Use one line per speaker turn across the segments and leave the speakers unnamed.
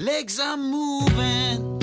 Legs are moving.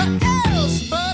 But else, but